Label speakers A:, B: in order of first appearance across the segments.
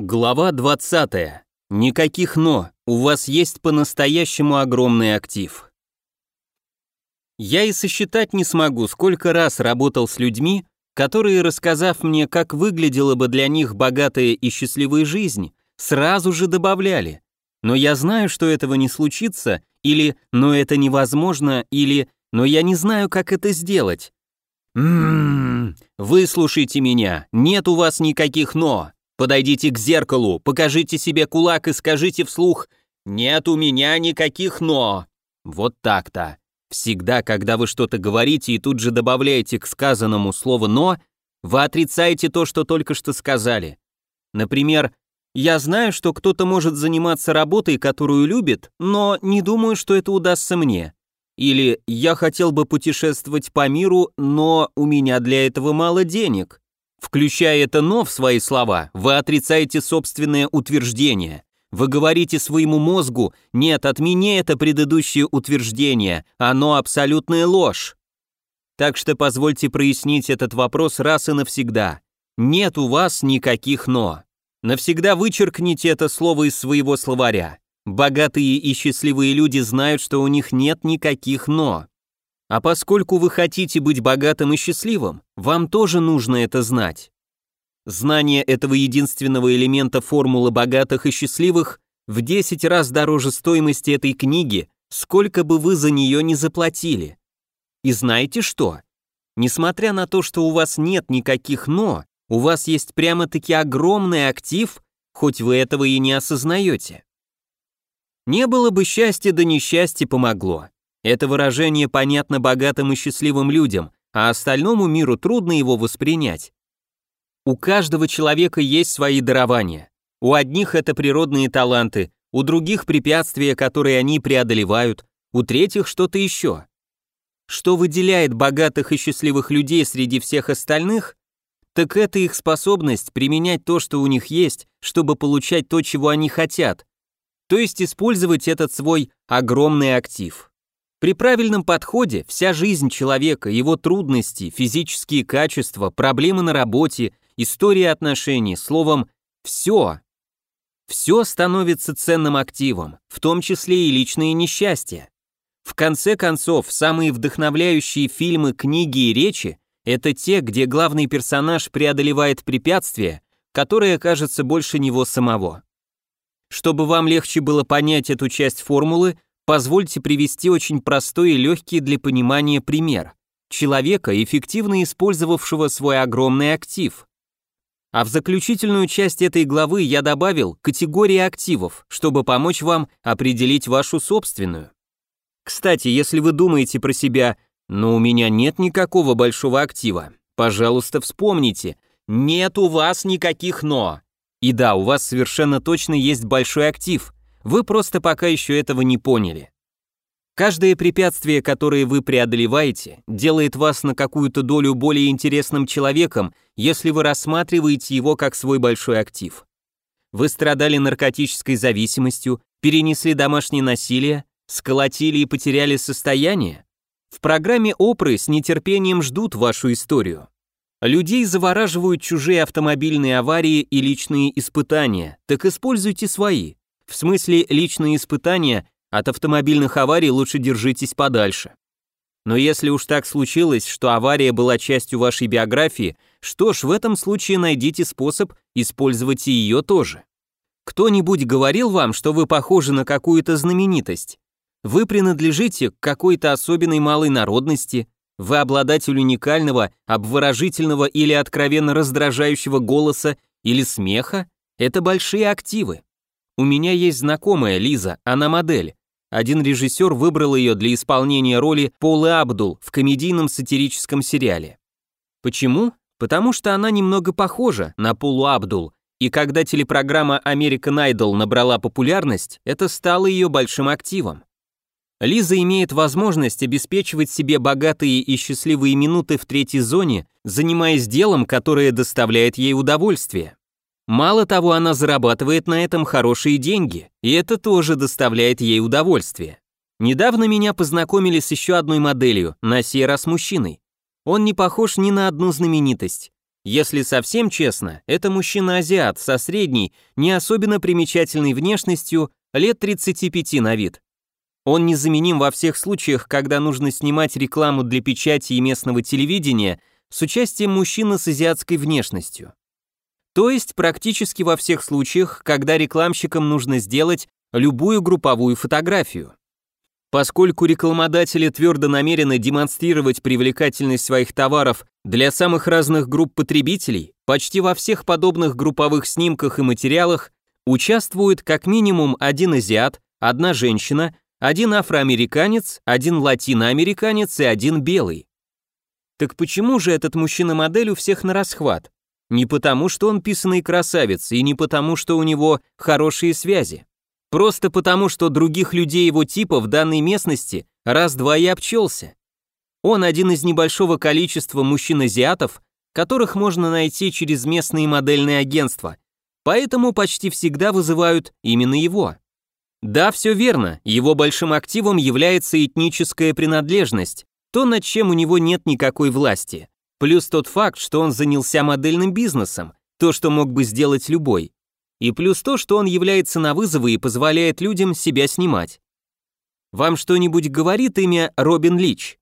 A: Глава 20. Никаких «но». У вас есть по-настоящему огромный актив. Я и сосчитать не смогу, сколько раз работал с людьми, которые, рассказав мне, как выглядела бы для них богатая и счастливая жизнь, сразу же добавляли. Но я знаю, что этого не случится, или «но это невозможно», или «но я не знаю, как это сделать». Ммм, выслушайте меня, нет у вас никаких «но». Подойдите к зеркалу, покажите себе кулак и скажите вслух «Нет у меня никаких «но». Вот так-то. Всегда, когда вы что-то говорите и тут же добавляете к сказанному слово «но», вы отрицаете то, что только что сказали. Например, «Я знаю, что кто-то может заниматься работой, которую любит, но не думаю, что это удастся мне». Или «Я хотел бы путешествовать по миру, но у меня для этого мало денег». Включая это «но» в свои слова, вы отрицаете собственное утверждение. Вы говорите своему мозгу «нет, отмени это предыдущее утверждение, оно абсолютная ложь». Так что позвольте прояснить этот вопрос раз и навсегда. Нет у вас никаких «но». Навсегда вычеркните это слово из своего словаря. Богатые и счастливые люди знают, что у них нет никаких «но». А поскольку вы хотите быть богатым и счастливым, вам тоже нужно это знать. Знание этого единственного элемента формулы богатых и счастливых в 10 раз дороже стоимости этой книги, сколько бы вы за нее не заплатили. И знаете что? Несмотря на то, что у вас нет никаких «но», у вас есть прямо-таки огромный актив, хоть вы этого и не осознаете. Не было бы счастья, да несчастье помогло. Это выражение понятно богатым и счастливым людям, а остальному миру трудно его воспринять. У каждого человека есть свои дарования. У одних это природные таланты, у других препятствия, которые они преодолевают, у третьих что-то еще. Что выделяет богатых и счастливых людей среди всех остальных? Так это их способность применять то, что у них есть, чтобы получать то, чего они хотят, то есть использовать этот свой огромный актив. При правильном подходе вся жизнь человека, его трудности, физические качества, проблемы на работе, история отношений, словом, все. Все становится ценным активом, в том числе и личные несчастья. В конце концов, самые вдохновляющие фильмы, книги и речи – это те, где главный персонаж преодолевает препятствия, которые кажется больше него самого. Чтобы вам легче было понять эту часть формулы, Позвольте привести очень простой и легкий для понимания пример. Человека, эффективно использовавшего свой огромный актив. А в заключительную часть этой главы я добавил категории активов, чтобы помочь вам определить вашу собственную. Кстати, если вы думаете про себя, но у меня нет никакого большого актива, пожалуйста, вспомните, нет у вас никаких «но». И да, у вас совершенно точно есть большой актив, вы просто пока еще этого не поняли. Каждое препятствие, которое вы преодолеваете, делает вас на какую-то долю более интересным человеком, если вы рассматриваете его как свой большой актив. Вы страдали наркотической зависимостью, перенесли домашнее насилие, сколотили и потеряли состояние. В программе Опры с нетерпением ждут вашу историю. Людей завораживают чужие автомобильные аварии и личные испытания, так используйте свои. В смысле личные испытания от автомобильных аварий лучше держитесь подальше. Но если уж так случилось, что авария была частью вашей биографии, что ж, в этом случае найдите способ использовать ее тоже. Кто-нибудь говорил вам, что вы похожи на какую-то знаменитость? Вы принадлежите к какой-то особенной малой народности, вы обладатель уникального, обворожительного или откровенно раздражающего голоса или смеха? Это большие активы. У меня есть знакомая Лиза, она модель. Один режиссер выбрал ее для исполнения роли Полы Абдул в комедийном сатирическом сериале. Почему? Потому что она немного похожа на Полу Абдул, и когда телепрограмма American Idol набрала популярность, это стало ее большим активом. Лиза имеет возможность обеспечивать себе богатые и счастливые минуты в третьей зоне, занимаясь делом, которое доставляет ей удовольствие. Мало того, она зарабатывает на этом хорошие деньги, и это тоже доставляет ей удовольствие. Недавно меня познакомили с еще одной моделью, на сей раз мужчиной. Он не похож ни на одну знаменитость. Если совсем честно, это мужчина-азиат со средней, не особенно примечательной внешностью, лет 35 на вид. Он незаменим во всех случаях, когда нужно снимать рекламу для печати и местного телевидения с участием мужчины с азиатской внешностью. То есть практически во всех случаях, когда рекламщикам нужно сделать любую групповую фотографию. Поскольку рекламодатели твердо намерены демонстрировать привлекательность своих товаров для самых разных групп потребителей, почти во всех подобных групповых снимках и материалах участвует как минимум один азиат, одна женщина, один афроамериканец, один латиноамериканец и один белый. Так почему же этот мужчина-модель у всех на расхват? Не потому, что он писанный красавец, и не потому, что у него хорошие связи. Просто потому, что других людей его типа в данной местности раз-два и обчелся. Он один из небольшого количества мужчин-азиатов, которых можно найти через местные модельные агентства, поэтому почти всегда вызывают именно его. Да, все верно, его большим активом является этническая принадлежность, то, над чем у него нет никакой власти. Плюс тот факт, что он занялся модельным бизнесом, то, что мог бы сделать любой. И плюс то, что он является на вызовы и позволяет людям себя снимать. Вам что-нибудь говорит имя Робин Лич?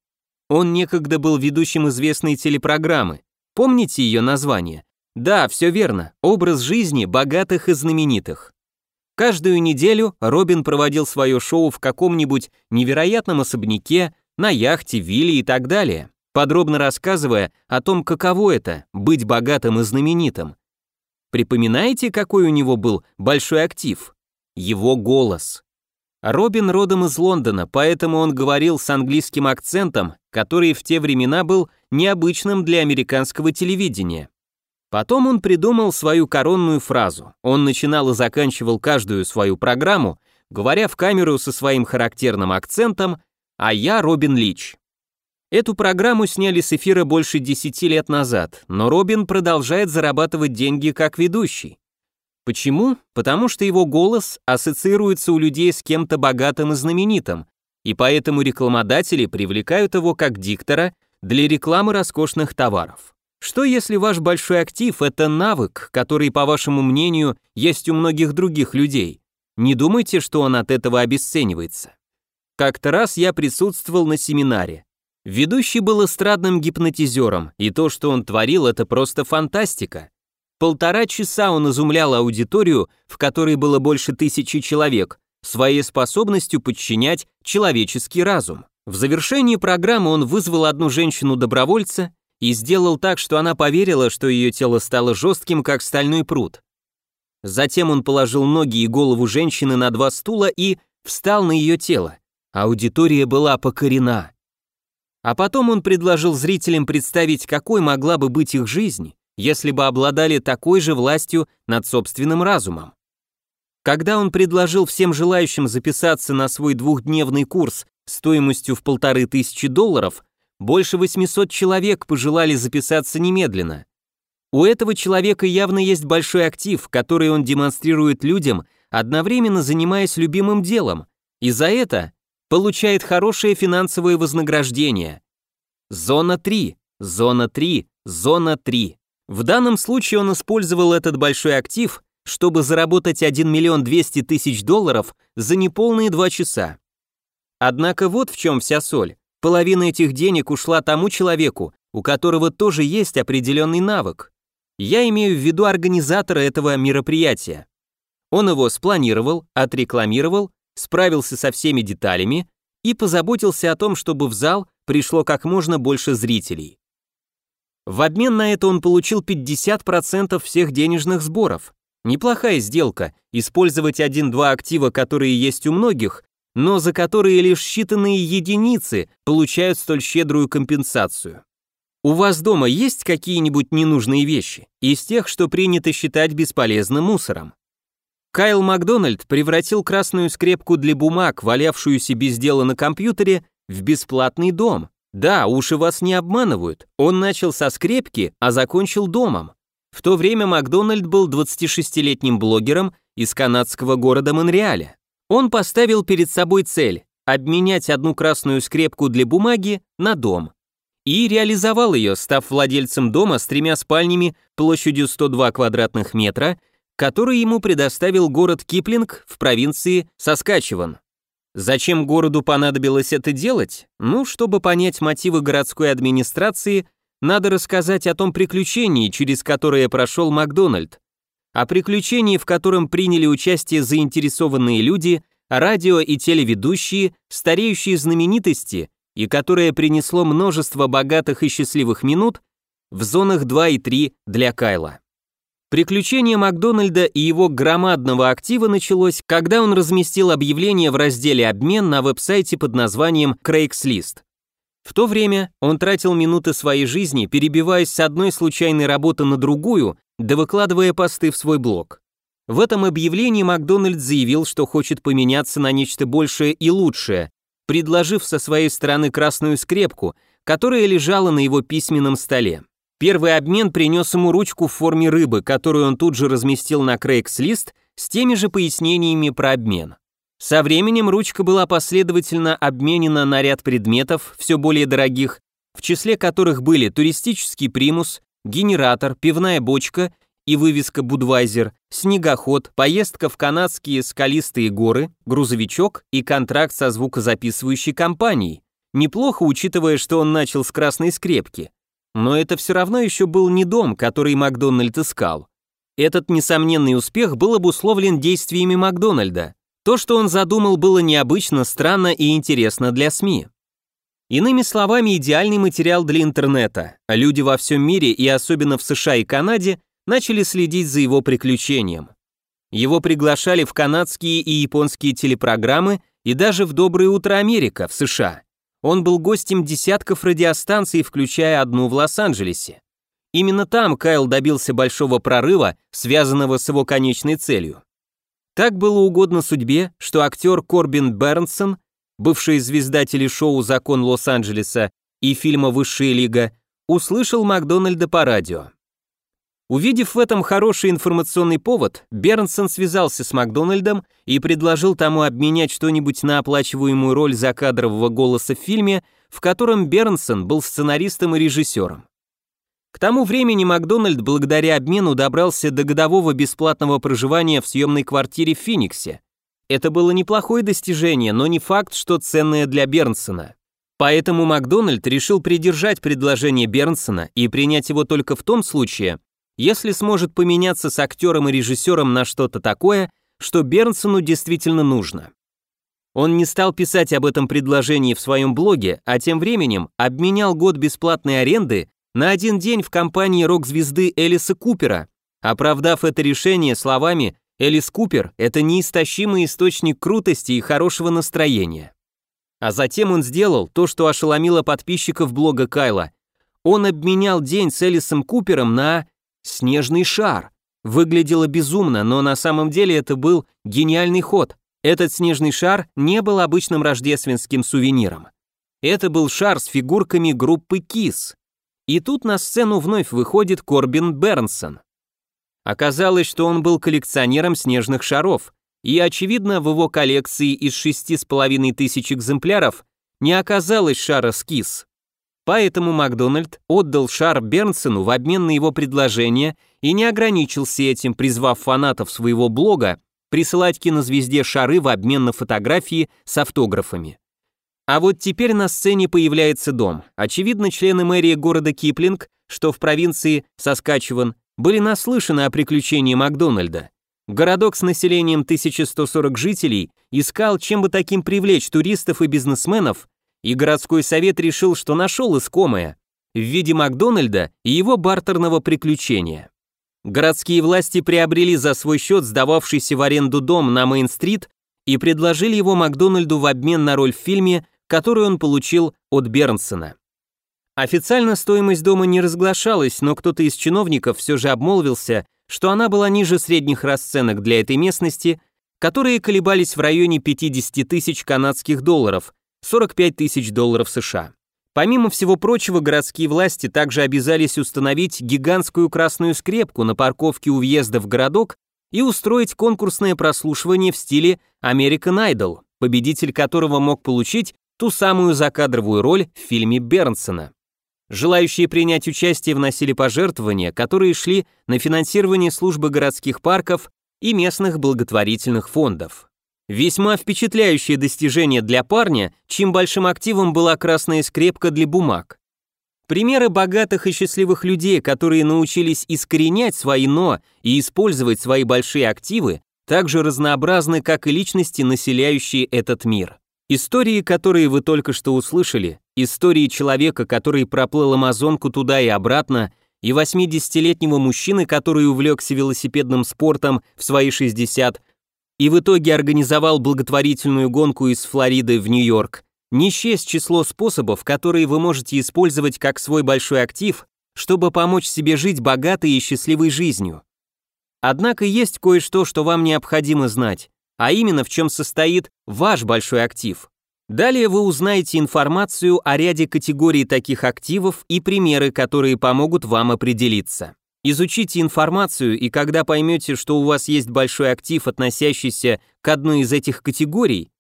A: Он некогда был ведущим известной телепрограммы. Помните ее название? Да, все верно, образ жизни богатых и знаменитых. Каждую неделю Робин проводил свое шоу в каком-нибудь невероятном особняке, на яхте, вилле и так далее, подробно рассказывая о том, каково это – быть богатым и знаменитым. Припоминаете, какой у него был большой актив? Его голос. Робин родом из Лондона, поэтому он говорил с английским акцентом, который в те времена был необычным для американского телевидения. Потом он придумал свою коронную фразу. Он начинал и заканчивал каждую свою программу, говоря в камеру со своим характерным акцентом «А я Робин Лич». Эту программу сняли с эфира больше 10 лет назад, но Робин продолжает зарабатывать деньги как ведущий. Почему? Потому что его голос ассоциируется у людей с кем-то богатым и знаменитым, и поэтому рекламодатели привлекают его как диктора для рекламы роскошных товаров. Что если ваш большой актив – это навык, который, по вашему мнению, есть у многих других людей? Не думайте, что он от этого обесценивается. Как-то раз я присутствовал на семинаре. Ведущий был эстрадным гипнотизером, и то, что он творил, это просто фантастика. Полтора часа он изумлял аудиторию, в которой было больше тысячи человек, своей способностью подчинять человеческий разум. В завершении программы он вызвал одну женщину-добровольца и сделал так, что она поверила, что ее тело стало жестким, как стальной пруд. Затем он положил ноги и голову женщины на два стула и встал на ее тело. Аудитория была покорена. А потом он предложил зрителям представить, какой могла бы быть их жизнь, если бы обладали такой же властью над собственным разумом. Когда он предложил всем желающим записаться на свой двухдневный курс стоимостью в полторы тысячи долларов, больше 800 человек пожелали записаться немедленно. У этого человека явно есть большой актив, который он демонстрирует людям, одновременно занимаясь любимым делом, и за это получает хорошее финансовое вознаграждение. Зона 3, зона 3, зона 3. В данном случае он использовал этот большой актив, чтобы заработать 1 миллион 200 тысяч долларов за неполные два часа. Однако вот в чем вся соль. Половина этих денег ушла тому человеку, у которого тоже есть определенный навык. Я имею в виду организатора этого мероприятия. Он его спланировал, отрекламировал, справился со всеми деталями и позаботился о том, чтобы в зал пришло как можно больше зрителей. В обмен на это он получил 50% всех денежных сборов. Неплохая сделка, использовать один-два актива, которые есть у многих, но за которые лишь считанные единицы получают столь щедрую компенсацию. У вас дома есть какие-нибудь ненужные вещи, из тех, что принято считать бесполезным мусором? Кайл Макдональд превратил красную скрепку для бумаг, валявшуюся без дела на компьютере, в бесплатный дом. Да, уши вас не обманывают. Он начал со скрепки, а закончил домом. В то время Макдональд был 26-летним блогером из канадского города Монреаля. Он поставил перед собой цель – обменять одну красную скрепку для бумаги на дом. и реализовал ее, став владельцем дома с тремя спальнями площадью 102 квадратных метра, который ему предоставил город Киплинг в провинции Соскачеван. Зачем городу понадобилось это делать? Ну, чтобы понять мотивы городской администрации, надо рассказать о том приключении, через которое прошел Макдональд. О приключении, в котором приняли участие заинтересованные люди, радио и телеведущие, стареющие знаменитости, и которое принесло множество богатых и счастливых минут в зонах 2 и 3 для Кайла. Приключение Макдональда и его громадного актива началось, когда он разместил объявление в разделе «Обмен» на веб-сайте под названием Craigslist. В то время он тратил минуты своей жизни, перебиваясь с одной случайной работы на другую, да выкладывая посты в свой блог. В этом объявлении Макдональд заявил, что хочет поменяться на нечто большее и лучшее, предложив со своей стороны красную скрепку, которая лежала на его письменном столе. Первый обмен принес ему ручку в форме рыбы, которую он тут же разместил на Craigslist с теми же пояснениями про обмен. Со временем ручка была последовательно обменена на ряд предметов, все более дорогих, в числе которых были туристический примус, генератор, пивная бочка и вывеска «Будвайзер», снегоход, поездка в канадские скалистые горы, грузовичок и контракт со звукозаписывающей компанией. Неплохо, учитывая, что он начал с красной скрепки. Но это все равно еще был не дом, который Макдональд искал. Этот несомненный успех был обусловлен действиями Макдональда. То, что он задумал, было необычно, странно и интересно для СМИ. Иными словами, идеальный материал для интернета. Люди во всем мире и особенно в США и Канаде начали следить за его приключением. Его приглашали в канадские и японские телепрограммы и даже в «Доброе утро, Америка» в США. Он был гостем десятков радиостанций, включая одну в Лос-Анджелесе. Именно там Кайл добился большого прорыва, связанного с его конечной целью. Так было угодно судьбе, что актер Корбин Бернсон, бывший звезда телешоу «Закон Лос-Анджелеса» и фильма «Высшая лига», услышал Макдональда по радио. Увидев в этом хороший информационный повод, Бернсон связался с Макдональдом и предложил тому обменять что-нибудь на оплачиваемую роль закадрового голоса в фильме, в котором Бернсон был сценаристом и режиссером. К тому времени Макдональд благодаря обмену добрался до годового бесплатного проживания в съемной квартире в Фениксе. Это было неплохое достижение, но не факт, что ценное для Бернсона. Поэтому Макдональд решил придержать предложение Бернсона и принять его только в том случае, если сможет поменяться с актером и режиссером на что-то такое, что Бернсону действительно нужно. Он не стал писать об этом предложении в своем блоге, а тем временем обменял год бесплатной аренды на один день в компании рок-звезды Элиса Купера, оправдав это решение словами «Элис Купер – это неистощимый источник крутости и хорошего настроения». А затем он сделал то, что ошеломило подписчиков блога Кайла. Он обменял день с Элисом Купером на Снежный шар. Выглядело безумно, но на самом деле это был гениальный ход. Этот снежный шар не был обычным рождественским сувениром. Это был шар с фигурками группы KISS. И тут на сцену вновь выходит Корбин Бернсон. Оказалось, что он был коллекционером снежных шаров, и, очевидно, в его коллекции из шести с половиной тысяч экземпляров не оказалось шара с KISS. Поэтому Макдональд отдал шар Бернсону в обмен на его предложение и не ограничился этим, призвав фанатов своего блога присылать кинозвезде шары в обмен на фотографии с автографами. А вот теперь на сцене появляется дом. Очевидно, члены мэрии города Киплинг, что в провинции Соскачеван, были наслышаны о приключении Макдональда. Городок с населением 1140 жителей искал, чем бы таким привлечь туристов и бизнесменов, и городской совет решил, что нашел искомое в виде Макдональда и его бартерного приключения. Городские власти приобрели за свой счет сдававшийся в аренду дом на Мейн-стрит и предложили его Макдональду в обмен на роль в фильме, которую он получил от Бернсона. Официально стоимость дома не разглашалась, но кто-то из чиновников все же обмолвился, что она была ниже средних расценок для этой местности, которые колебались в районе 50 тысяч канадских долларов, 45 тысяч долларов США. Помимо всего прочего, городские власти также обязались установить гигантскую красную скрепку на парковке у въезда в городок и устроить конкурсное прослушивание в стиле American Idol, победитель которого мог получить ту самую закадровую роль в фильме Бернсона. Желающие принять участие вносили пожертвования, которые шли на финансирование службы городских парков и местных благотворительных фондов. Весьма впечатляющее достижение для парня, чьим большим активом была красная скрепка для бумаг. Примеры богатых и счастливых людей, которые научились искоренять свои «но» и использовать свои большие активы, так же разнообразны, как и личности, населяющие этот мир. Истории, которые вы только что услышали, истории человека, который проплыл Амазонку туда и обратно, и 80-летнего мужчины, который увлекся велосипедным спортом в свои 60 и в итоге организовал благотворительную гонку из Флориды в Нью-Йорк, не счесть число способов, которые вы можете использовать как свой большой актив, чтобы помочь себе жить богатой и счастливой жизнью. Однако есть кое-что, что вам необходимо знать, а именно в чем состоит ваш большой актив. Далее вы узнаете информацию о ряде категорий таких активов и примеры, которые помогут вам определиться. Изучите информацию, и когда поймете, что у вас есть большой актив, относящийся к одной из этих категорий,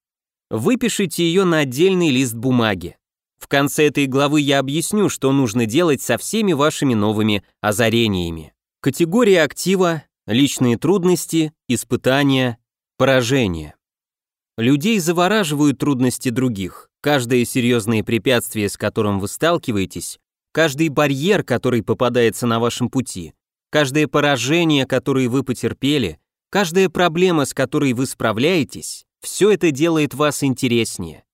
A: Выпишите ее на отдельный лист бумаги. В конце этой главы я объясню, что нужно делать со всеми вашими новыми озарениями. Категория актива, личные трудности, испытания, поражения. Людей завораживают трудности других. Каждое серьезное препятствие, с которым вы сталкиваетесь, каждый барьер, который попадается на вашем пути, каждое поражение, которое вы потерпели, каждая проблема, с которой вы справляетесь, все это делает вас интереснее.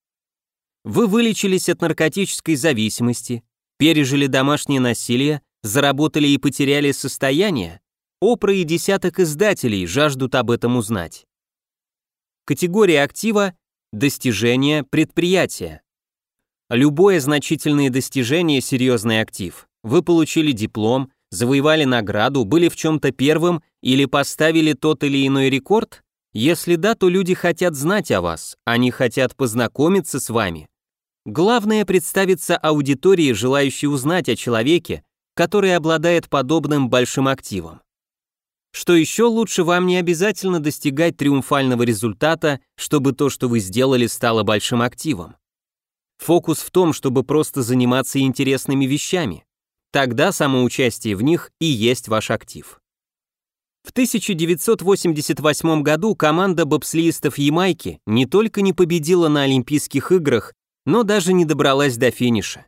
A: Вы вылечились от наркотической зависимости, пережили домашнее насилие, заработали и потеряли состояние. Опра и десяток издателей жаждут об этом узнать. Категория актива – достижения, предприятия. Любое значительное достижение – серьезный актив. Вы получили диплом, завоевали награду, были в чем-то первым или поставили тот или иной рекорд? Если да, то люди хотят знать о вас, они хотят познакомиться с вами. Главное представиться аудитории, желающей узнать о человеке, который обладает подобным большим активом. Что еще лучше, вам не обязательно достигать триумфального результата, чтобы то, что вы сделали, стало большим активом. Фокус в том, чтобы просто заниматься интересными вещами. Тогда самоучастие в них и есть ваш актив. В 1988 году команда бобслеистов Ямайки не только не победила на Олимпийских играх, но даже не добралась до финиша.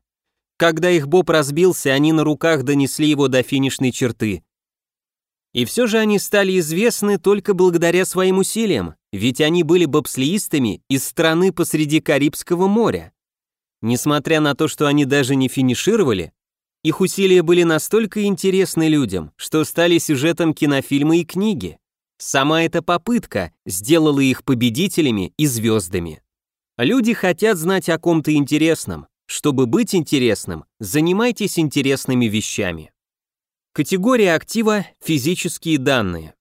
A: Когда их боб разбился, они на руках донесли его до финишной черты. И все же они стали известны только благодаря своим усилиям, ведь они были бобслеистами из страны посреди Карибского моря. Несмотря на то, что они даже не финишировали, их усилия были настолько интересны людям, что стали сюжетом кинофильма и книги. Сама эта попытка сделала их победителями и звездами. Люди хотят знать о ком-то интересном. Чтобы быть интересным, занимайтесь интересными вещами. Категория актива – физические данные.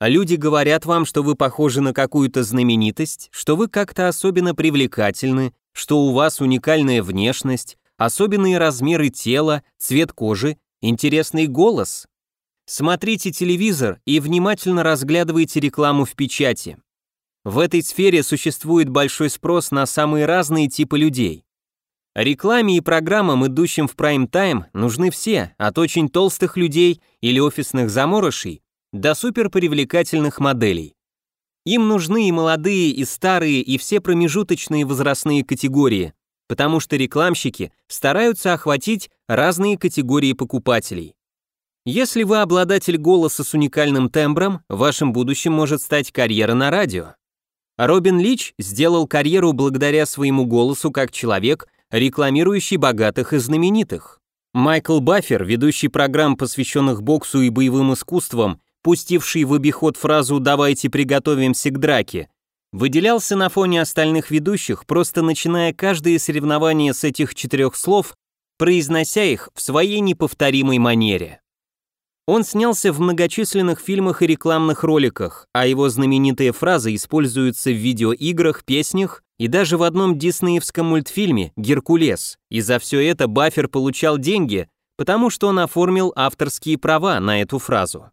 A: А люди говорят вам, что вы похожи на какую-то знаменитость, что вы как-то особенно привлекательны, что у вас уникальная внешность, особенные размеры тела, цвет кожи, интересный голос. Смотрите телевизор и внимательно разглядывайте рекламу в печати. В этой сфере существует большой спрос на самые разные типы людей. Рекламе и программам, идущим в прайм-тайм, нужны все, от очень толстых людей или офисных заморышей до суперпривлекательных моделей. Им нужны и молодые, и старые, и все промежуточные возрастные категории, потому что рекламщики стараются охватить разные категории покупателей. Если вы обладатель голоса с уникальным тембром, вашим будущим может стать карьера на радио. Робин Лич сделал карьеру благодаря своему голосу как человек, рекламирующий богатых и знаменитых. Майкл Баффер, ведущий программ, посвященных боксу и боевым искусствам, пустивший в обиход фразу «давайте приготовимся к драке», выделялся на фоне остальных ведущих, просто начиная каждое соревнование с этих четырех слов, произнося их в своей неповторимой манере. Он снялся в многочисленных фильмах и рекламных роликах, а его знаменитые фразы используются в видеоиграх, песнях и даже в одном диснеевском мультфильме «Геркулес». И за все это Баффер получал деньги, потому что он оформил авторские права на эту фразу.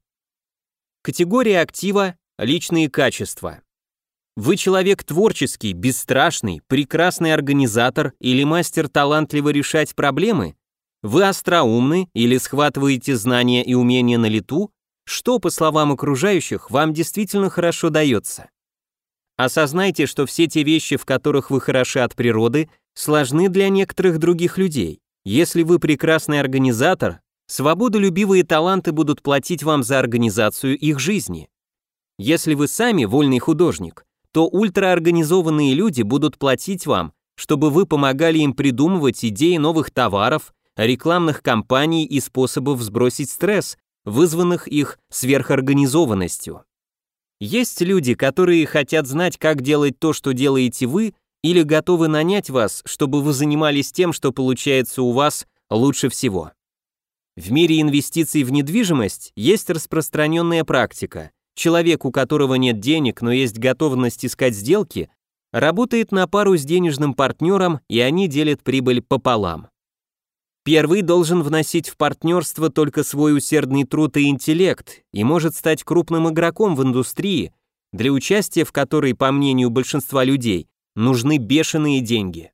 A: Категория актива – личные качества. Вы человек творческий, бесстрашный, прекрасный организатор или мастер талантливо решать проблемы? Вы остроумны или схватываете знания и умения на лету? Что, по словам окружающих, вам действительно хорошо дается? Осознайте, что все те вещи, в которых вы хороши от природы, сложны для некоторых других людей. Если вы прекрасный организатор, свободолюбивые таланты будут платить вам за организацию их жизни. Если вы сами вольный художник, то ультраорганизованные люди будут платить вам, чтобы вы помогали им придумывать идеи новых товаров, рекламных кампаний и способов сбросить стресс, вызванных их сверхорганизованностью. Есть люди, которые хотят знать, как делать то, что делаете вы, или готовы нанять вас, чтобы вы занимались тем, что получается у вас лучше всего. В мире инвестиций в недвижимость есть распространенная практика. Человек, у которого нет денег, но есть готовность искать сделки, работает на пару с денежным партнером, и они делят прибыль пополам. Первый должен вносить в партнерство только свой усердный труд и интеллект и может стать крупным игроком в индустрии, для участия в которой, по мнению большинства людей, нужны бешеные деньги.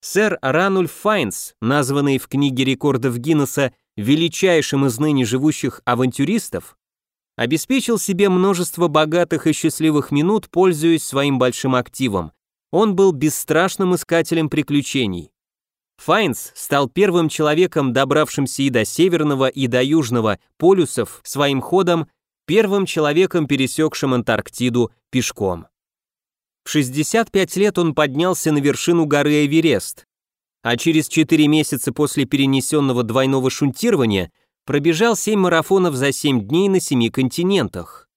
A: Сэр Ранульф Файнс, названный в книге рекордов Гиннесса величайшим из ныне живущих авантюристов, обеспечил себе множество богатых и счастливых минут, пользуясь своим большим активом. Он был бесстрашным искателем приключений. Файнс стал первым человеком, добравшимся и до Северного, и до Южного полюсов своим ходом, первым человеком, пересекшим Антарктиду пешком. В 65 лет он поднялся на вершину горы Эверест, а через 4 месяца после перенесенного двойного шунтирования пробежал 7 марафонов за 7 дней на 7 континентах.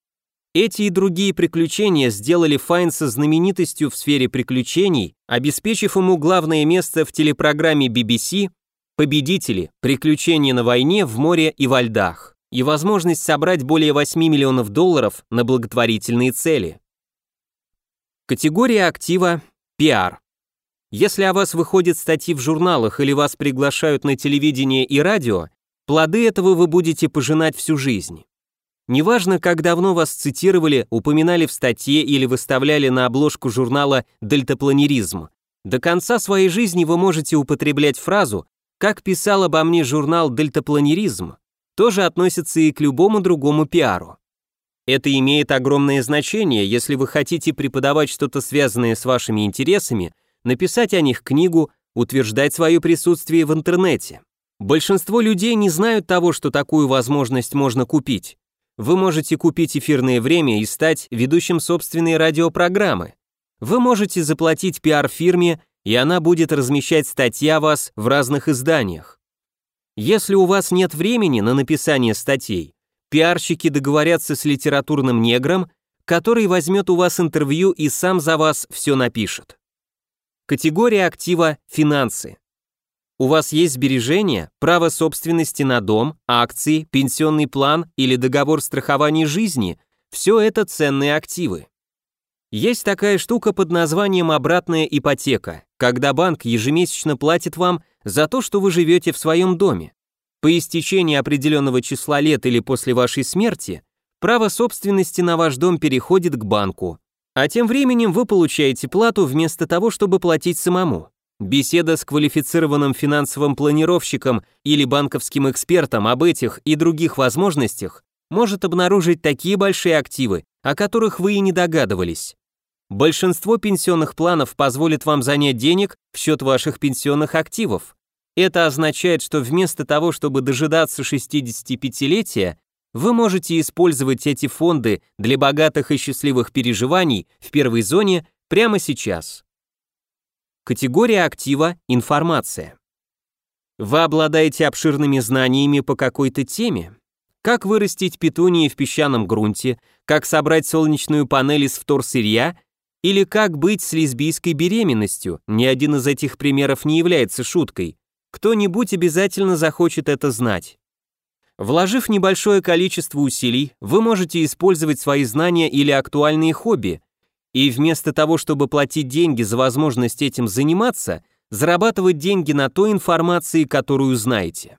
A: Эти и другие приключения сделали Файнса знаменитостью в сфере приключений, обеспечив ему главное место в телепрограмме BBC «Победители. Приключения на войне, в море и во льдах» и возможность собрать более 8 миллионов долларов на благотворительные цели. Категория актива – пиар. Если о вас выходят статьи в журналах или вас приглашают на телевидение и радио, плоды этого вы будете пожинать всю жизнь. Неважно, как давно вас цитировали, упоминали в статье или выставляли на обложку журнала «Дельтапланеризм», до конца своей жизни вы можете употреблять фразу «Как писал обо мне журнал «Дельтапланеризм», тоже относится и к любому другому пиару. Это имеет огромное значение, если вы хотите преподавать что-то связанное с вашими интересами, написать о них книгу, утверждать свое присутствие в интернете. Большинство людей не знают того, что такую возможность можно купить. Вы можете купить эфирное время и стать ведущим собственной радиопрограммы. Вы можете заплатить пиар-фирме, и она будет размещать статьи о вас в разных изданиях. Если у вас нет времени на написание статей, пиарщики договорятся с литературным негром, который возьмет у вас интервью и сам за вас все напишет. Категория актива – финансы. У вас есть сбережения, право собственности на дом, акции, пенсионный план или договор страхования жизни – все это ценные активы. Есть такая штука под названием обратная ипотека, когда банк ежемесячно платит вам за то, что вы живете в своем доме. По истечении определенного числа лет или после вашей смерти право собственности на ваш дом переходит к банку, а тем временем вы получаете плату вместо того, чтобы платить самому. Беседа с квалифицированным финансовым планировщиком или банковским экспертом об этих и других возможностях может обнаружить такие большие активы, о которых вы и не догадывались. Большинство пенсионных планов позволит вам занять денег в счет ваших пенсионных активов. Это означает, что вместо того, чтобы дожидаться 65-летия, вы можете использовать эти фонды для богатых и счастливых переживаний в первой зоне прямо сейчас. Категория актива – информация. Вы обладаете обширными знаниями по какой-то теме. Как вырастить петунии в песчаном грунте, как собрать солнечную панель из вторсырья или как быть с лесбийской беременностью. Ни один из этих примеров не является шуткой. Кто-нибудь обязательно захочет это знать. Вложив небольшое количество усилий, вы можете использовать свои знания или актуальные хобби, и вместо того, чтобы платить деньги за возможность этим заниматься, зарабатывать деньги на той информации, которую знаете.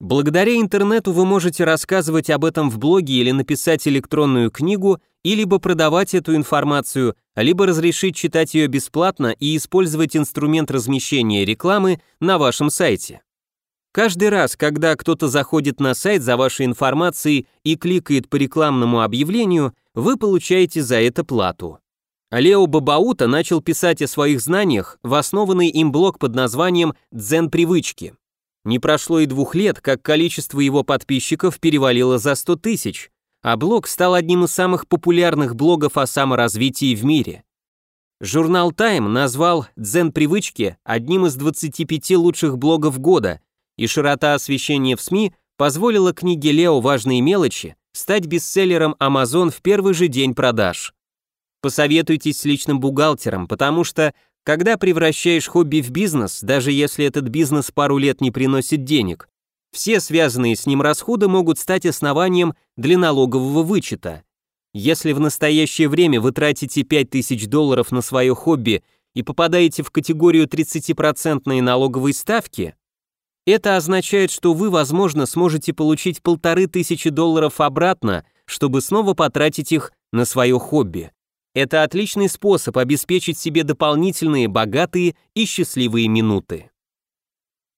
A: Благодаря интернету вы можете рассказывать об этом в блоге или написать электронную книгу, и либо продавать эту информацию, либо разрешить читать ее бесплатно и использовать инструмент размещения рекламы на вашем сайте. Каждый раз, когда кто-то заходит на сайт за вашей информацией и кликает по рекламному объявлению, вы получаете за это плату. Лео Бабаута начал писать о своих знаниях в основанный им блог под названием «Дзен-привычки». Не прошло и двух лет, как количество его подписчиков перевалило за 100 тысяч, а блог стал одним из самых популярных блогов о саморазвитии в мире. Журнал Time назвал «Дзен-привычки» одним из 25 лучших блогов года, и широта освещения в СМИ позволила книге Лео «Важные мелочи» стать бестселлером Amazon в первый же день продаж. Посоветуйтесь с личным бухгалтером, потому что, когда превращаешь хобби в бизнес, даже если этот бизнес пару лет не приносит денег, все связанные с ним расходы могут стать основанием для налогового вычета. Если в настоящее время вы тратите 5000 долларов на свое хобби и попадаете в категорию 30% налоговой ставки, это означает, что вы, возможно, сможете получить полторы тысячи долларов обратно, чтобы снова потратить их на свое хобби. Это отличный способ обеспечить себе дополнительные богатые и счастливые минуты.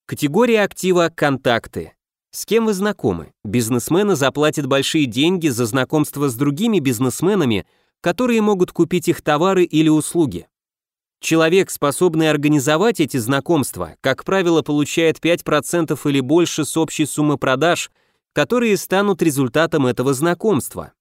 A: Категория актива «Контакты». С кем вы знакомы? Бизнесмены заплатят большие деньги за знакомство с другими бизнесменами, которые могут купить их товары или услуги. Человек, способный организовать эти знакомства, как правило, получает 5% или больше с общей суммы продаж, которые станут результатом этого знакомства.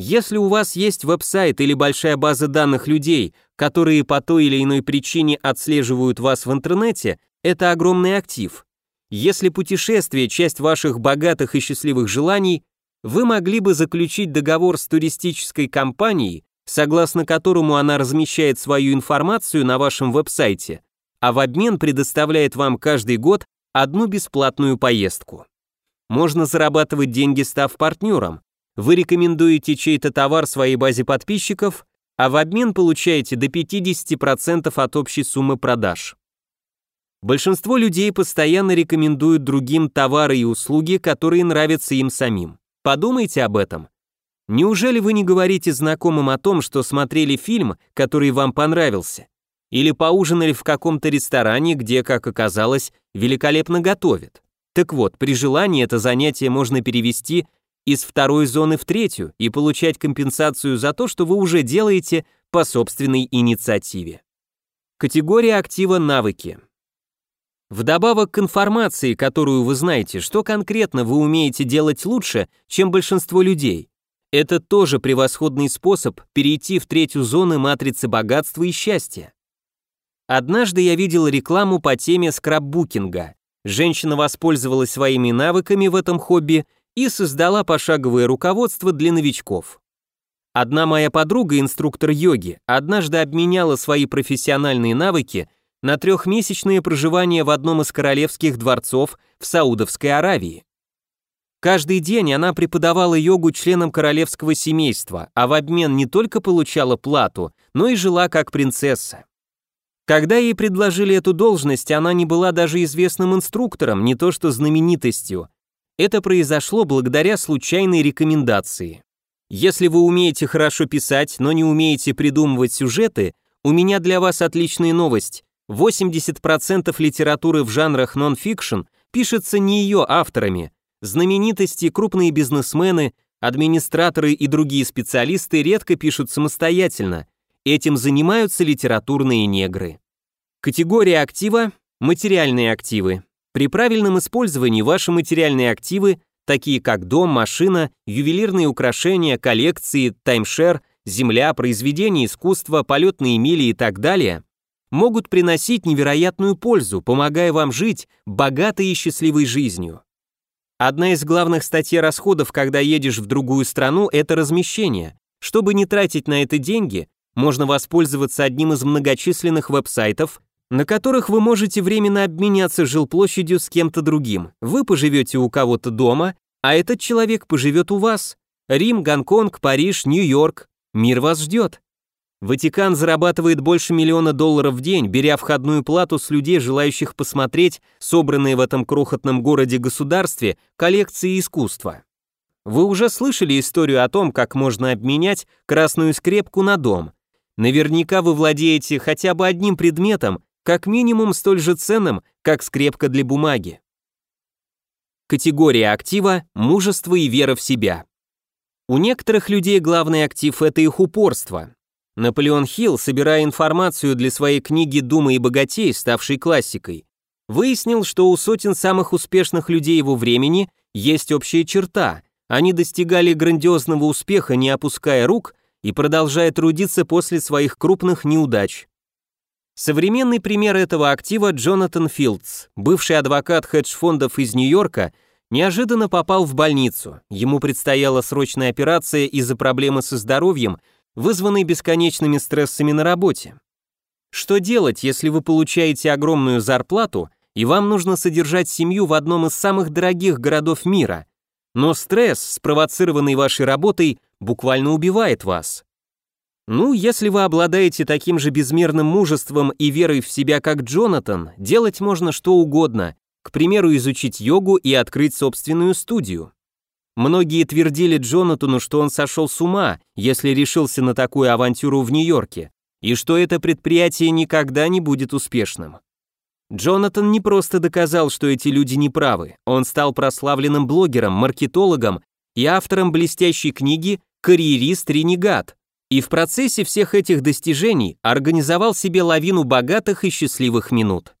A: Если у вас есть веб-сайт или большая база данных людей, которые по той или иной причине отслеживают вас в интернете, это огромный актив. Если путешествие – часть ваших богатых и счастливых желаний, вы могли бы заключить договор с туристической компанией, согласно которому она размещает свою информацию на вашем веб-сайте, а в обмен предоставляет вам каждый год одну бесплатную поездку. Можно зарабатывать деньги, став партнером, вы рекомендуете чей-то товар своей базе подписчиков, а в обмен получаете до 50% от общей суммы продаж. Большинство людей постоянно рекомендуют другим товары и услуги, которые нравятся им самим. Подумайте об этом. Неужели вы не говорите знакомым о том, что смотрели фильм, который вам понравился? Или поужинали в каком-то ресторане, где, как оказалось, великолепно готовят? Так вот, при желании это занятие можно перевести из второй зоны в третью и получать компенсацию за то, что вы уже делаете по собственной инициативе. Категория актива «Навыки». Вдобавок к информации, которую вы знаете, что конкретно вы умеете делать лучше, чем большинство людей, это тоже превосходный способ перейти в третью зону матрицы богатства и счастья. Однажды я видел рекламу по теме скраббукинга. Женщина воспользовалась своими навыками в этом хобби и создала пошаговое руководство для новичков. Одна моя подруга, инструктор йоги, однажды обменяла свои профессиональные навыки на трехмесячное проживание в одном из королевских дворцов в Саудовской Аравии. Каждый день она преподавала йогу членам королевского семейства, а в обмен не только получала плату, но и жила как принцесса. Когда ей предложили эту должность, она не была даже известным инструктором, не то что знаменитостью, это произошло благодаря случайной рекомендации. Если вы умеете хорошо писать, но не умеете придумывать сюжеты, у меня для вас отличная новость. 80% литературы в жанрах нон-фикшн пишется не ее авторами. Знаменитости, крупные бизнесмены, администраторы и другие специалисты редко пишут самостоятельно. Этим занимаются литературные негры. Категория актива – материальные активы. При правильном использовании ваши материальные активы, такие как дом, машина, ювелирные украшения, коллекции, таймшер, земля, произведения искусства, полетные мили и так далее, могут приносить невероятную пользу, помогая вам жить богатой и счастливой жизнью. Одна из главных статей расходов, когда едешь в другую страну, это размещение. Чтобы не тратить на это деньги, можно воспользоваться одним из многочисленных веб-сайтов, на которых вы можете временно обменяться жилплощадью с кем-то другим. Вы поживете у кого-то дома, а этот человек поживет у вас. Рим, Гонконг, Париж, Нью-Йорк. Мир вас ждет. Ватикан зарабатывает больше миллиона долларов в день, беря входную плату с людей, желающих посмотреть собранные в этом крохотном городе-государстве коллекции искусства. Вы уже слышали историю о том, как можно обменять красную скрепку на дом. Наверняка вы владеете хотя бы одним предметом, как минимум столь же ценным, как скрепка для бумаги. Категория актива – мужество и вера в себя. У некоторых людей главный актив – это их упорство. Наполеон Хилл, собирая информацию для своей книги «Дума и богатей», ставшей классикой, выяснил, что у сотен самых успешных людей его времени есть общая черта – они достигали грандиозного успеха, не опуская рук и продолжая трудиться после своих крупных неудач. Современный пример этого актива Джонатан Филдс, бывший адвокат хедж-фондов из Нью-Йорка, неожиданно попал в больницу. Ему предстояла срочная операция из-за проблемы со здоровьем, вызванной бесконечными стрессами на работе. Что делать, если вы получаете огромную зарплату и вам нужно содержать семью в одном из самых дорогих городов мира, но стресс, спровоцированный вашей работой, буквально убивает вас? Ну, если вы обладаете таким же безмерным мужеством и верой в себя, как Джонатан, делать можно что угодно, к примеру, изучить йогу и открыть собственную студию. Многие твердили Джонатану, что он сошел с ума, если решился на такую авантюру в Нью-Йорке, и что это предприятие никогда не будет успешным. Джонатан не просто доказал, что эти люди неправы, он стал прославленным блогером, маркетологом и автором блестящей книги «Карьерист-ренегат», и в процессе всех этих достижений организовал себе лавину богатых и счастливых минут.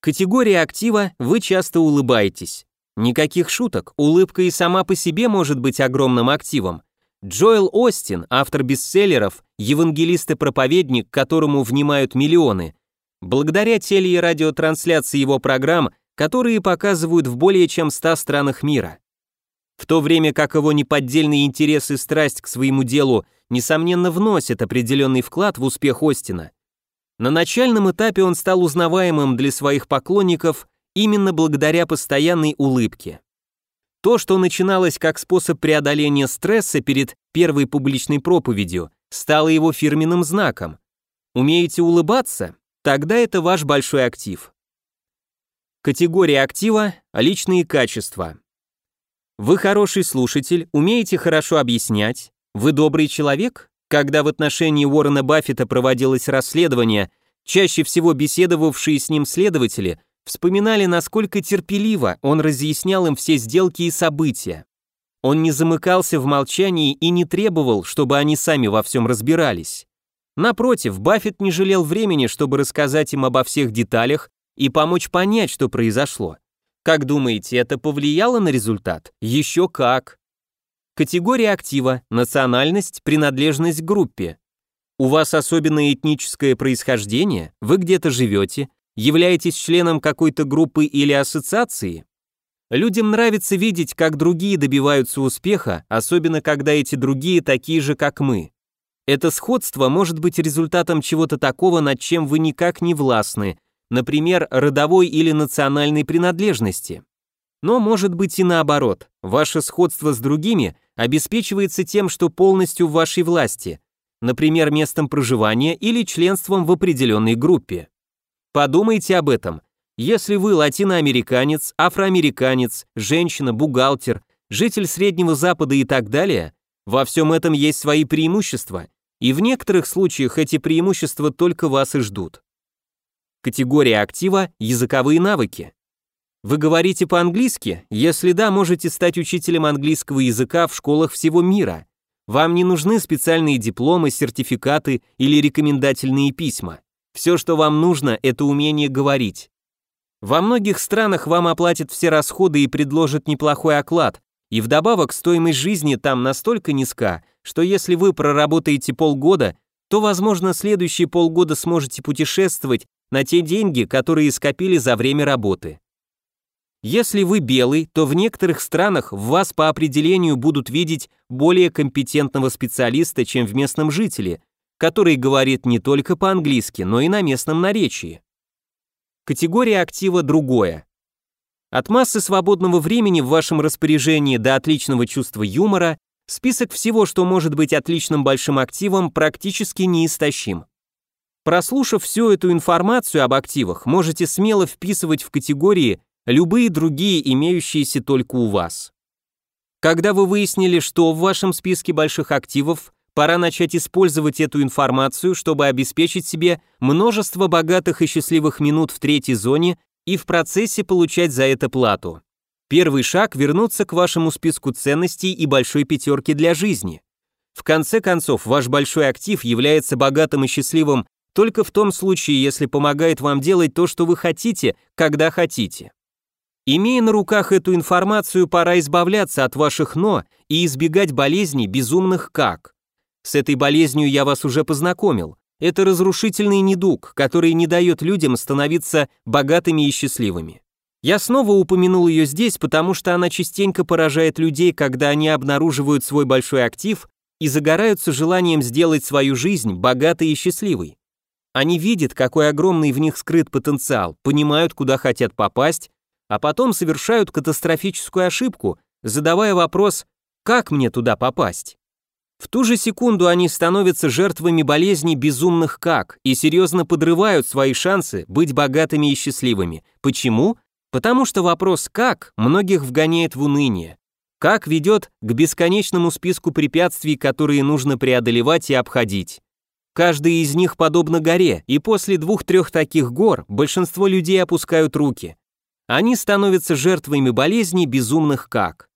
A: Категория актива «Вы часто улыбаетесь». Никаких шуток, улыбка и сама по себе может быть огромным активом. Джоэл Остин, автор бестселлеров, евангелист и проповедник, которому внимают миллионы, благодаря теле- и радиотрансляции его программ, которые показывают в более чем 100 странах мира. В то время как его неподдельный интерес и страсть к своему делу несомненно вносят определенный вклад в успех Остина, на начальном этапе он стал узнаваемым для своих поклонников именно благодаря постоянной улыбке. То, что начиналось как способ преодоления стресса перед первой публичной проповедью, стало его фирменным знаком. Умеете улыбаться? Тогда это ваш большой актив. Категория актива – личные качества. Вы хороший слушатель, умеете хорошо объяснять, вы добрый человек? Когда в отношении Уоррена Баффета проводилось расследование, чаще всего беседовавшие с ним следователи вспоминали, насколько терпеливо он разъяснял им все сделки и события. Он не замыкался в молчании и не требовал, чтобы они сами во всем разбирались. Напротив, Баффет не жалел времени, чтобы рассказать им обо всех деталях и помочь понять, что произошло. Как думаете, это повлияло на результат? Еще как. Категория актива, национальность, принадлежность к группе. У вас особенное этническое происхождение, вы где-то живете, являетесь членом какой-то группы или ассоциации. Людям нравится видеть, как другие добиваются успеха, особенно когда эти другие такие же, как мы. Это сходство может быть результатом чего-то такого, над чем вы никак не властны, например, родовой или национальной принадлежности. Но может быть и наоборот, ваше сходство с другими обеспечивается тем, что полностью в вашей власти, например, местом проживания или членством в определенной группе. Подумайте об этом. Если вы латиноамериканец, афроамериканец, женщина, бухгалтер, житель Среднего Запада и так далее, во всем этом есть свои преимущества, и в некоторых случаях эти преимущества только вас и ждут. Категория актива – языковые навыки. Вы говорите по-английски? Если да, можете стать учителем английского языка в школах всего мира. Вам не нужны специальные дипломы, сертификаты или рекомендательные письма. Все, что вам нужно, это умение говорить. Во многих странах вам оплатят все расходы и предложат неплохой оклад, и вдобавок стоимость жизни там настолько низка, что если вы проработаете полгода, то, возможно, следующие полгода сможете путешествовать на те деньги, которые скопили за время работы. Если вы белый, то в некоторых странах в вас по определению будут видеть более компетентного специалиста, чем в местном жителе, который говорит не только по-английски, но и на местном наречии. Категория актива другое. От массы свободного времени в вашем распоряжении до отличного чувства юмора список всего, что может быть отличным большим активом, практически неистощим. Прослушав всю эту информацию об активах, можете смело вписывать в категории любые другие, имеющиеся только у вас. Когда вы выяснили, что в вашем списке больших активов, пора начать использовать эту информацию, чтобы обеспечить себе множество богатых и счастливых минут в третьей зоне и в процессе получать за это плату. Первый шаг – вернуться к вашему списку ценностей и большой пятерке для жизни. В конце концов, ваш большой актив является богатым и счастливым только в том случае, если помогает вам делать то, что вы хотите, когда хотите. Имея на руках эту информацию, пора избавляться от ваших «но» и избегать болезней безумных «как». С этой болезнью я вас уже познакомил. Это разрушительный недуг, который не дает людям становиться богатыми и счастливыми. Я снова упомянул ее здесь, потому что она частенько поражает людей, когда они обнаруживают свой большой актив и загораются желанием сделать свою жизнь богатой и счастливой. Они видят, какой огромный в них скрыт потенциал, понимают, куда хотят попасть, а потом совершают катастрофическую ошибку, задавая вопрос «как мне туда попасть?». В ту же секунду они становятся жертвами болезни безумных как и серьезно подрывают свои шансы быть богатыми и счастливыми. Почему? Потому что вопрос «как» многих вгоняет в уныние. Как ведет к бесконечному списку препятствий, которые нужно преодолевать и обходить. Каждый из них подобно горе, и после двух-трех таких гор большинство людей опускают руки. Они становятся жертвами болезни безумных как.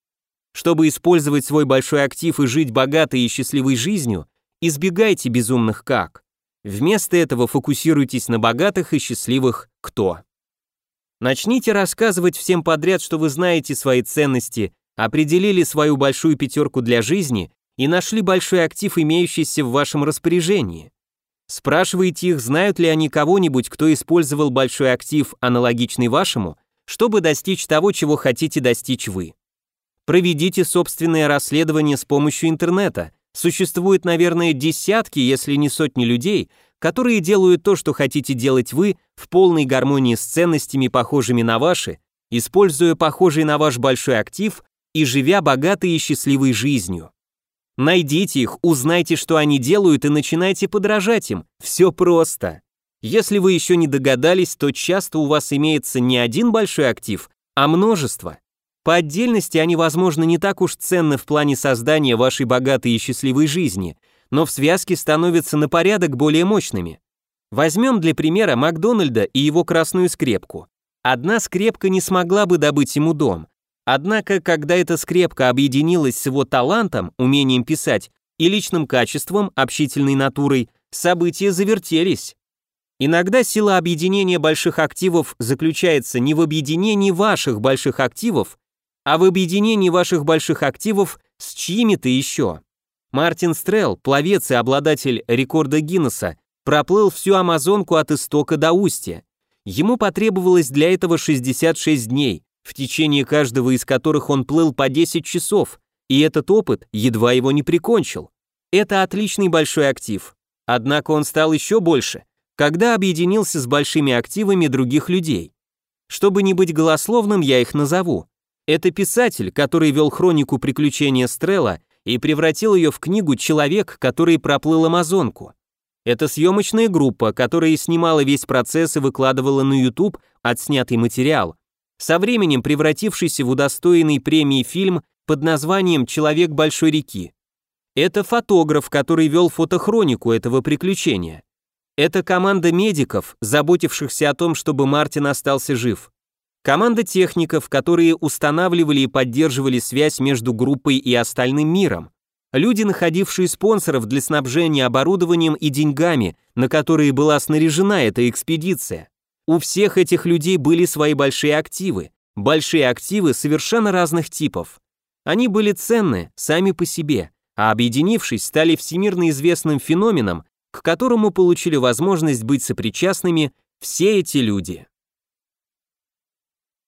A: Чтобы использовать свой большой актив и жить богатой и счастливой жизнью, избегайте безумных как. Вместо этого фокусируйтесь на богатых и счастливых кто. Начните рассказывать всем подряд, что вы знаете свои ценности, определили свою большую пятерку для жизни и нашли большой актив, имеющийся в вашем распоряжении. Спрашивайте их, знают ли они кого-нибудь, кто использовал большой актив, аналогичный вашему, чтобы достичь того, чего хотите достичь вы. Проведите собственное расследование с помощью интернета. Существует, наверное, десятки, если не сотни людей, которые делают то, что хотите делать вы, в полной гармонии с ценностями, похожими на ваши, используя похожий на ваш большой актив и живя богатой и счастливой жизнью. Найдите их, узнайте, что они делают и начинайте подражать им. Все просто. Если вы еще не догадались, то часто у вас имеется не один большой актив, а множество. По отдельности они, возможно, не так уж ценны в плане создания вашей богатой и счастливой жизни, но в связке становятся на порядок более мощными. Возьмем для примера Макдональда и его красную скрепку. Одна скрепка не смогла бы добыть ему дом. Однако, когда эта скрепка объединилась с его талантом, умением писать и личным качеством, общительной натурой, события завертелись. Иногда сила объединения больших активов заключается не в объединении ваших больших активов, а в объединении ваших больших активов с чьими-то еще. Мартин Стрелл, пловец и обладатель рекорда Гиннесса, проплыл всю Амазонку от истока до устья. Ему потребовалось для этого 66 дней, в течение каждого из которых он плыл по 10 часов, и этот опыт едва его не прикончил. Это отличный большой актив. Однако он стал еще больше, когда объединился с большими активами других людей. Чтобы не быть голословным, я их назову. Это писатель, который вел хронику приключения Стрелла и превратил ее в книгу «Человек, который проплыл Амазонку». Это съемочная группа, которая снимала весь процесс и выкладывала на YouTube отснятый материал, со временем превратившийся в удостоенный премии фильм под названием «Человек большой реки». Это фотограф, который вел фотохронику этого приключения. Это команда медиков, заботившихся о том, чтобы Мартин остался жив. Команда техников, которые устанавливали и поддерживали связь между группой и остальным миром. Люди, находившие спонсоров для снабжения оборудованием и деньгами, на которые была снаряжена эта экспедиция. У всех этих людей были свои большие активы, большие активы совершенно разных типов. Они были ценны сами по себе, а объединившись, стали всемирно известным феноменом, к которому получили возможность быть сопричастными все эти люди.